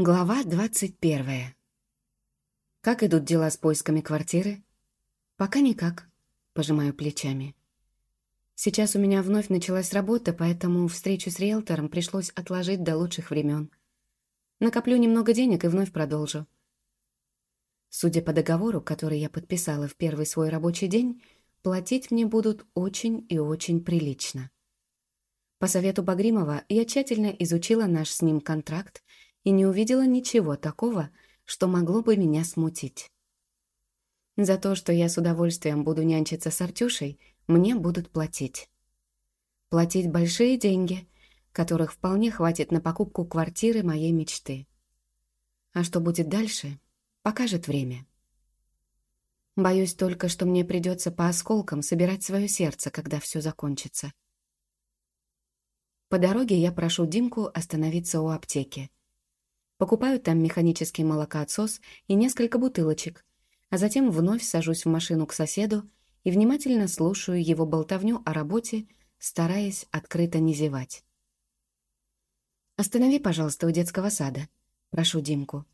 Глава двадцать первая. Как идут дела с поисками квартиры? Пока никак, пожимаю плечами. Сейчас у меня вновь началась работа, поэтому встречу с риэлтором пришлось отложить до лучших времен. Накоплю немного денег и вновь продолжу. Судя по договору, который я подписала в первый свой рабочий день, платить мне будут очень и очень прилично. По совету Багримова я тщательно изучила наш с ним контракт и не увидела ничего такого, что могло бы меня смутить. За то, что я с удовольствием буду нянчиться с Артюшей, мне будут платить. Платить большие деньги, которых вполне хватит на покупку квартиры моей мечты. А что будет дальше, покажет время. Боюсь только, что мне придется по осколкам собирать свое сердце, когда все закончится. По дороге я прошу Димку остановиться у аптеки. Покупаю там механический молокоотсос и несколько бутылочек, а затем вновь сажусь в машину к соседу и внимательно слушаю его болтовню о работе, стараясь открыто не зевать. «Останови, пожалуйста, у детского сада», — прошу Димку.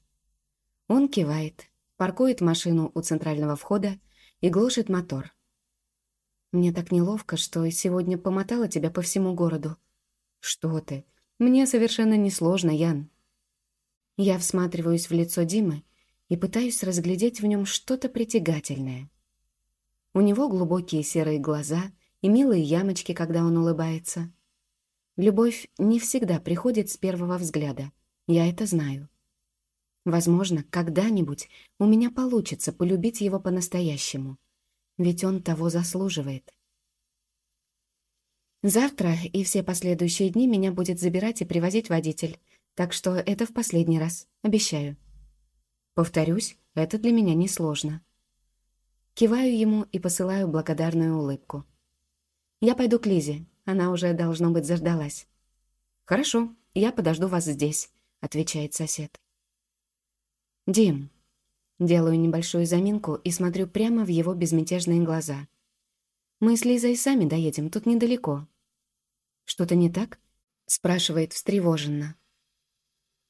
Он кивает, паркует машину у центрального входа и глушит мотор. «Мне так неловко, что сегодня помотала тебя по всему городу». «Что ты? Мне совершенно несложно, Ян». Я всматриваюсь в лицо Димы и пытаюсь разглядеть в нем что-то притягательное. У него глубокие серые глаза и милые ямочки, когда он улыбается. Любовь не всегда приходит с первого взгляда, я это знаю. Возможно, когда-нибудь у меня получится полюбить его по-настоящему, ведь он того заслуживает. Завтра и все последующие дни меня будет забирать и привозить водитель, так что это в последний раз, обещаю. Повторюсь, это для меня несложно. Киваю ему и посылаю благодарную улыбку. Я пойду к Лизе, она уже, должно быть, заждалась. «Хорошо, я подожду вас здесь», — отвечает сосед. «Дим». Делаю небольшую заминку и смотрю прямо в его безмятежные глаза. «Мы с Лизой сами доедем, тут недалеко». «Что-то не так?» — спрашивает встревоженно.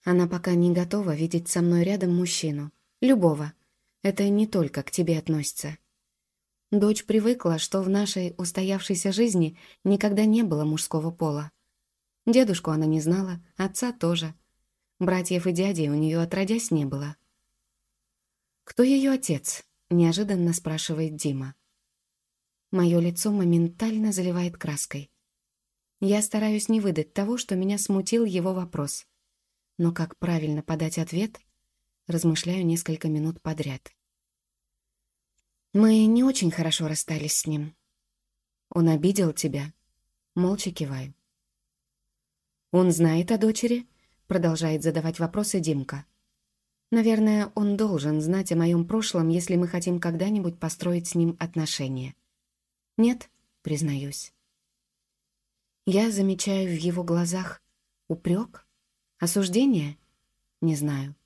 Она пока не готова видеть со мной рядом мужчину. Любого. Это не только к тебе относится. Дочь привыкла, что в нашей устоявшейся жизни никогда не было мужского пола. Дедушку она не знала, отца тоже. Братьев и дядей у нее отродясь не было. «Кто ее отец?» — неожиданно спрашивает Дима. Мое лицо моментально заливает краской. Я стараюсь не выдать того, что меня смутил его вопрос. Но как правильно подать ответ, размышляю несколько минут подряд. Мы не очень хорошо расстались с ним. Он обидел тебя. Молча киваю. Он знает о дочери? Продолжает задавать вопросы Димка. Наверное, он должен знать о моем прошлом, если мы хотим когда-нибудь построить с ним отношения. Нет, признаюсь. Я замечаю в его глазах упрек, Осуждение? Не знаю.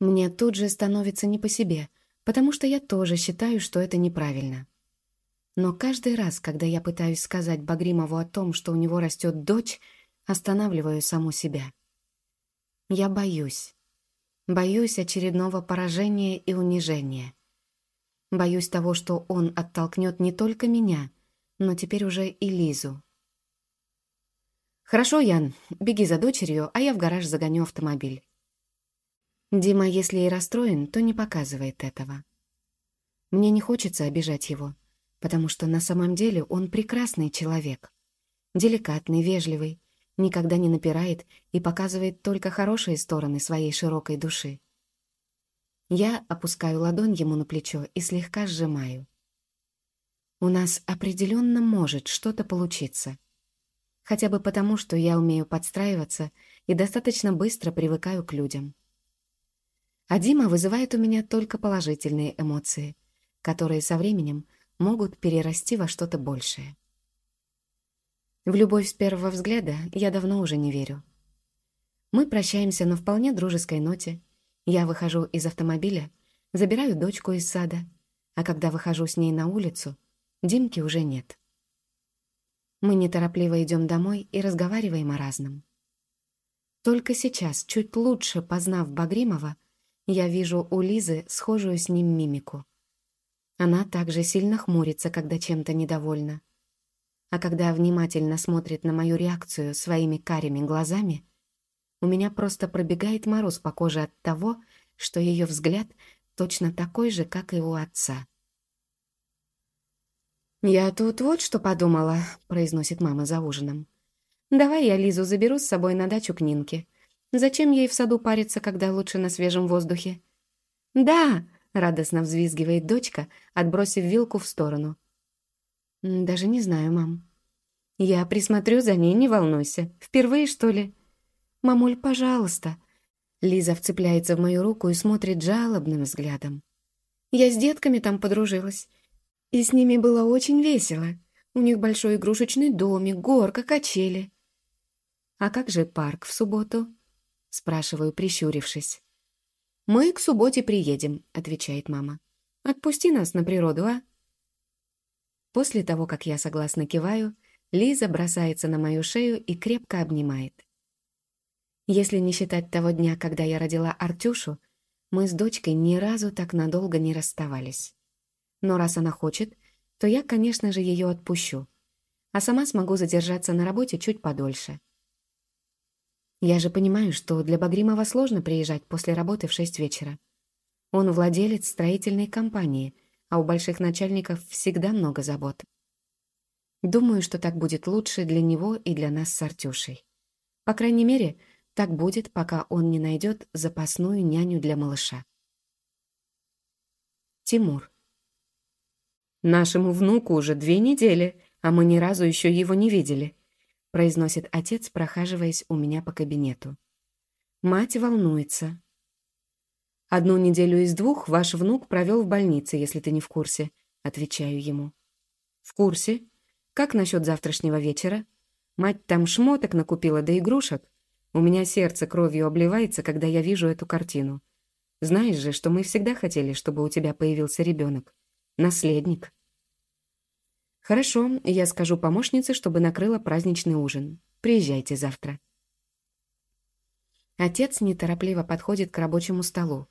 Мне тут же становится не по себе, потому что я тоже считаю, что это неправильно. Но каждый раз, когда я пытаюсь сказать Багримову о том, что у него растет дочь, останавливаю саму себя. Я боюсь. Боюсь очередного поражения и унижения. Боюсь того, что он оттолкнет не только меня, но теперь уже и Лизу. «Хорошо, Ян, беги за дочерью, а я в гараж загоню автомобиль». Дима, если и расстроен, то не показывает этого. Мне не хочется обижать его, потому что на самом деле он прекрасный человек. Деликатный, вежливый, никогда не напирает и показывает только хорошие стороны своей широкой души. Я опускаю ладонь ему на плечо и слегка сжимаю. У нас определенно может что-то получиться — Хотя бы потому, что я умею подстраиваться и достаточно быстро привыкаю к людям. А Дима вызывает у меня только положительные эмоции, которые со временем могут перерасти во что-то большее. В любовь с первого взгляда я давно уже не верю. Мы прощаемся на вполне дружеской ноте. Я выхожу из автомобиля, забираю дочку из сада, а когда выхожу с ней на улицу, Димки уже нет. Мы неторопливо идем домой и разговариваем о разном. Только сейчас, чуть лучше познав Багримова, я вижу у Лизы схожую с ним мимику. Она также сильно хмурится, когда чем-то недовольна. А когда внимательно смотрит на мою реакцию своими карими глазами, у меня просто пробегает мороз по коже от того, что ее взгляд точно такой же, как и у отца. «Я тут вот что подумала», — произносит мама за ужином. «Давай я Лизу заберу с собой на дачу к Нинке. Зачем ей в саду париться, когда лучше на свежем воздухе?» «Да!» — радостно взвизгивает дочка, отбросив вилку в сторону. «Даже не знаю, мам». «Я присмотрю за ней, не волнуйся. Впервые, что ли?» «Мамуль, пожалуйста». Лиза вцепляется в мою руку и смотрит жалобным взглядом. «Я с детками там подружилась. И с ними было очень весело. У них большой игрушечный домик, горка, качели. «А как же парк в субботу?» — спрашиваю, прищурившись. «Мы к субботе приедем», — отвечает мама. «Отпусти нас на природу, а?» После того, как я согласно киваю, Лиза бросается на мою шею и крепко обнимает. Если не считать того дня, когда я родила Артюшу, мы с дочкой ни разу так надолго не расставались. Но раз она хочет, то я, конечно же, ее отпущу. А сама смогу задержаться на работе чуть подольше. Я же понимаю, что для Багримова сложно приезжать после работы в шесть вечера. Он владелец строительной компании, а у больших начальников всегда много забот. Думаю, что так будет лучше для него и для нас с Артюшей. По крайней мере, так будет, пока он не найдет запасную няню для малыша. Тимур. «Нашему внуку уже две недели, а мы ни разу еще его не видели», произносит отец, прохаживаясь у меня по кабинету. Мать волнуется. «Одну неделю из двух ваш внук провел в больнице, если ты не в курсе», отвечаю ему. «В курсе? Как насчет завтрашнего вечера? Мать там шмоток накупила до игрушек. У меня сердце кровью обливается, когда я вижу эту картину. Знаешь же, что мы всегда хотели, чтобы у тебя появился ребенок. Наследник. Хорошо, я скажу помощнице, чтобы накрыла праздничный ужин. Приезжайте завтра. Отец неторопливо подходит к рабочему столу,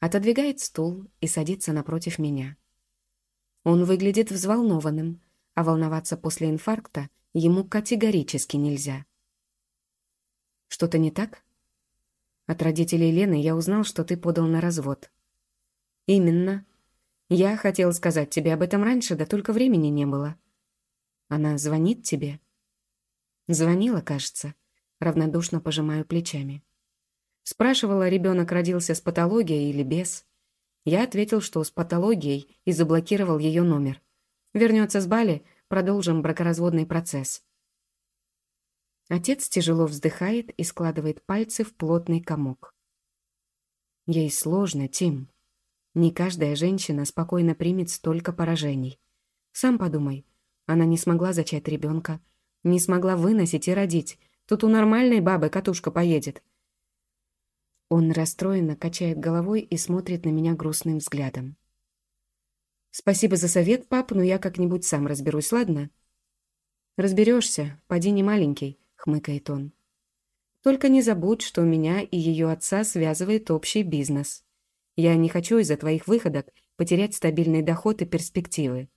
отодвигает стул и садится напротив меня. Он выглядит взволнованным, а волноваться после инфаркта ему категорически нельзя. Что-то не так? От родителей Лены я узнал, что ты подал на развод. Именно. Я хотел сказать тебе об этом раньше, да только времени не было. Она звонит тебе? Звонила, кажется. Равнодушно пожимаю плечами. Спрашивала, ребенок родился с патологией или без. Я ответил, что с патологией и заблокировал ее номер. Вернется с Бали, продолжим бракоразводный процесс. Отец тяжело вздыхает и складывает пальцы в плотный комок. Ей сложно, Тим. Не каждая женщина спокойно примет столько поражений. Сам подумай, она не смогла зачать ребенка, не смогла выносить и родить. Тут у нормальной бабы катушка поедет. Он расстроенно качает головой и смотрит на меня грустным взглядом. «Спасибо за совет, пап, но я как-нибудь сам разберусь, ладно?» «Разберешься, поди не маленький», — хмыкает он. «Только не забудь, что меня и ее отца связывает общий бизнес». Я не хочу из-за твоих выходок потерять стабильный доход и перспективы.